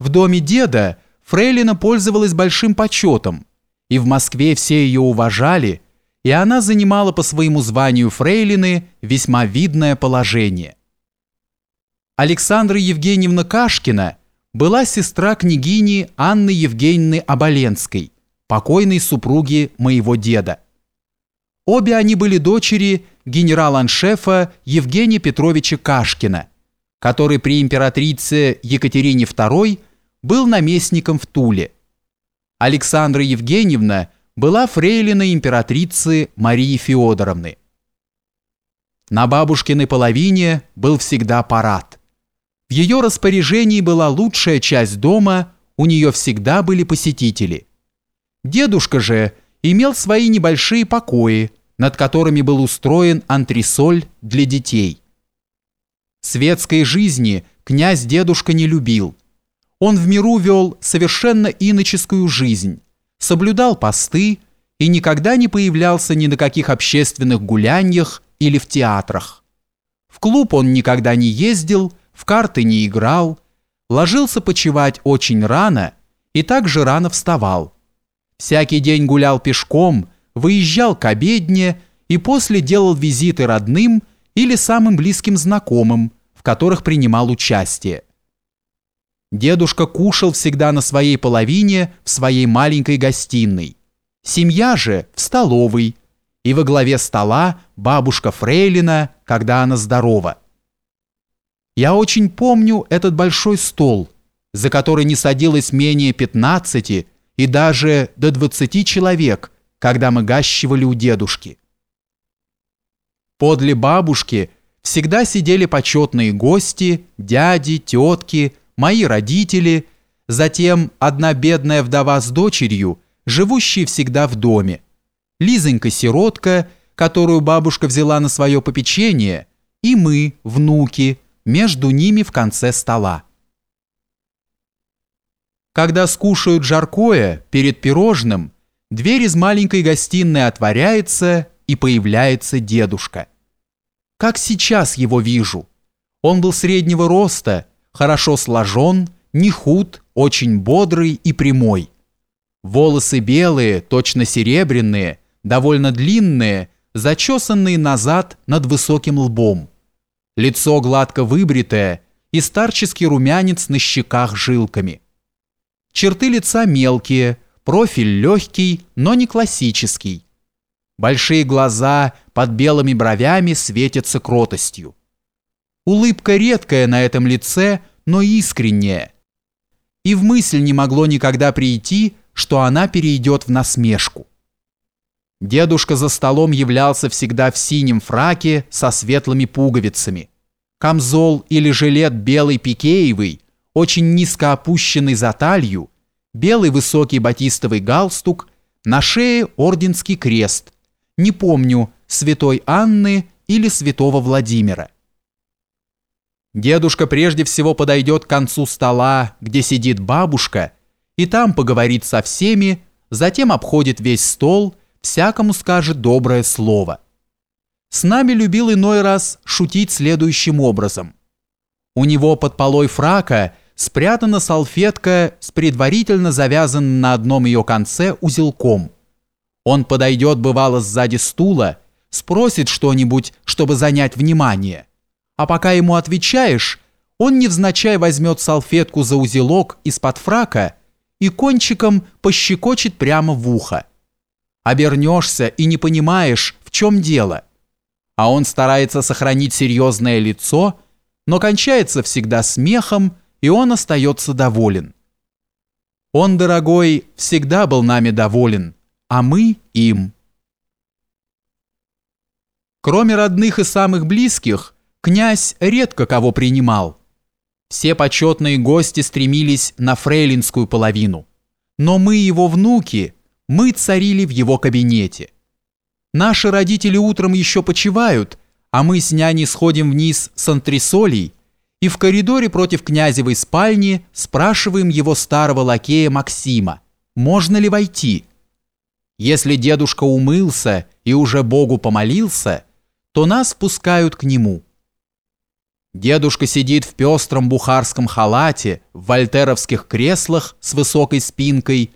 В доме деда Фрейлина пользовалась большим почетом, и в Москве все ее уважали, и она занимала по своему званию Фрейлины весьма видное положение. Александра Евгеньевна Кашкина была сестра княгини Анны Евгеньевны Оболенской, покойной супруги моего деда. Обе они были дочери генерал-аншефа Евгения Петровича Кашкина, который при императрице Екатерине II был наместником в Туле. Александра Евгеньевна была фрейлиной императрицы Марии Феодоровны. На бабушкиной половине был всегда парад. В ее распоряжении была лучшая часть дома, у нее всегда были посетители. Дедушка же имел свои небольшие покои, над которыми был устроен антресоль для детей. Светской жизни князь-дедушка не любил. Он в миру вел совершенно иноческую жизнь, соблюдал посты и никогда не появлялся ни на каких общественных гуляньях или в театрах. В клуб он никогда не ездил, в карты не играл, ложился почевать очень рано и также рано вставал. Всякий день гулял пешком, выезжал к обедне и после делал визиты родным или самым близким знакомым, в которых принимал участие. Дедушка кушал всегда на своей половине в своей маленькой гостиной. Семья же в столовой. И во главе стола бабушка Фрейлина, когда она здорова. Я очень помню этот большой стол, за который не садилось менее 15 и даже до 20 человек, когда мы гащивали у дедушки. Подле бабушки всегда сидели почетные гости, дяди, тетки, мои родители, затем одна бедная вдова с дочерью, живущие всегда в доме, Лизонька-сиротка, которую бабушка взяла на свое попечение, и мы, внуки, между ними в конце стола. Когда скушают жаркое перед пирожным, дверь из маленькой гостиной отворяется, и появляется дедушка. Как сейчас его вижу. Он был среднего роста, хорошо сложен, не худ, очень бодрый и прямой. Волосы белые, точно серебряные, довольно длинные, зачесанные назад над высоким лбом. Лицо гладко выбритое и старческий румянец на щеках жилками. Черты лица мелкие, профиль легкий, но не классический. Большие глаза под белыми бровями светятся кротостью. Улыбка редкая на этом лице, но искренняя. И в мысль не могло никогда прийти, что она перейдет в насмешку. Дедушка за столом являлся всегда в синем фраке со светлыми пуговицами. Камзол или жилет белый пикеевый, очень низко опущенный за талью, белый высокий батистовый галстук, на шее орденский крест. Не помню, святой Анны или святого Владимира. Дедушка прежде всего подойдет к концу стола, где сидит бабушка, и там поговорит со всеми, затем обходит весь стол, всякому скажет доброе слово. С нами любил иной раз шутить следующим образом. У него под полой фрака спрятана салфетка с предварительно завязанным на одном ее конце узелком. Он подойдет, бывало, сзади стула, спросит что-нибудь, чтобы занять внимание а пока ему отвечаешь, он невзначай возьмет салфетку за узелок из-под фрака и кончиком пощекочет прямо в ухо. Обернешься и не понимаешь, в чем дело. А он старается сохранить серьезное лицо, но кончается всегда смехом, и он остается доволен. Он, дорогой, всегда был нами доволен, а мы им. Кроме родных и самых близких – князь редко кого принимал. Все почетные гости стремились на фрейлинскую половину. Но мы его внуки, мы царили в его кабинете. Наши родители утром еще почивают, а мы с няней сходим вниз с антресолей и в коридоре против князевой спальни спрашиваем его старого лакея Максима, можно ли войти. Если дедушка умылся и уже Богу помолился, то нас пускают к нему – Дедушка сидит в пестром бухарском халате, в вольтеровских креслах с высокой спинкой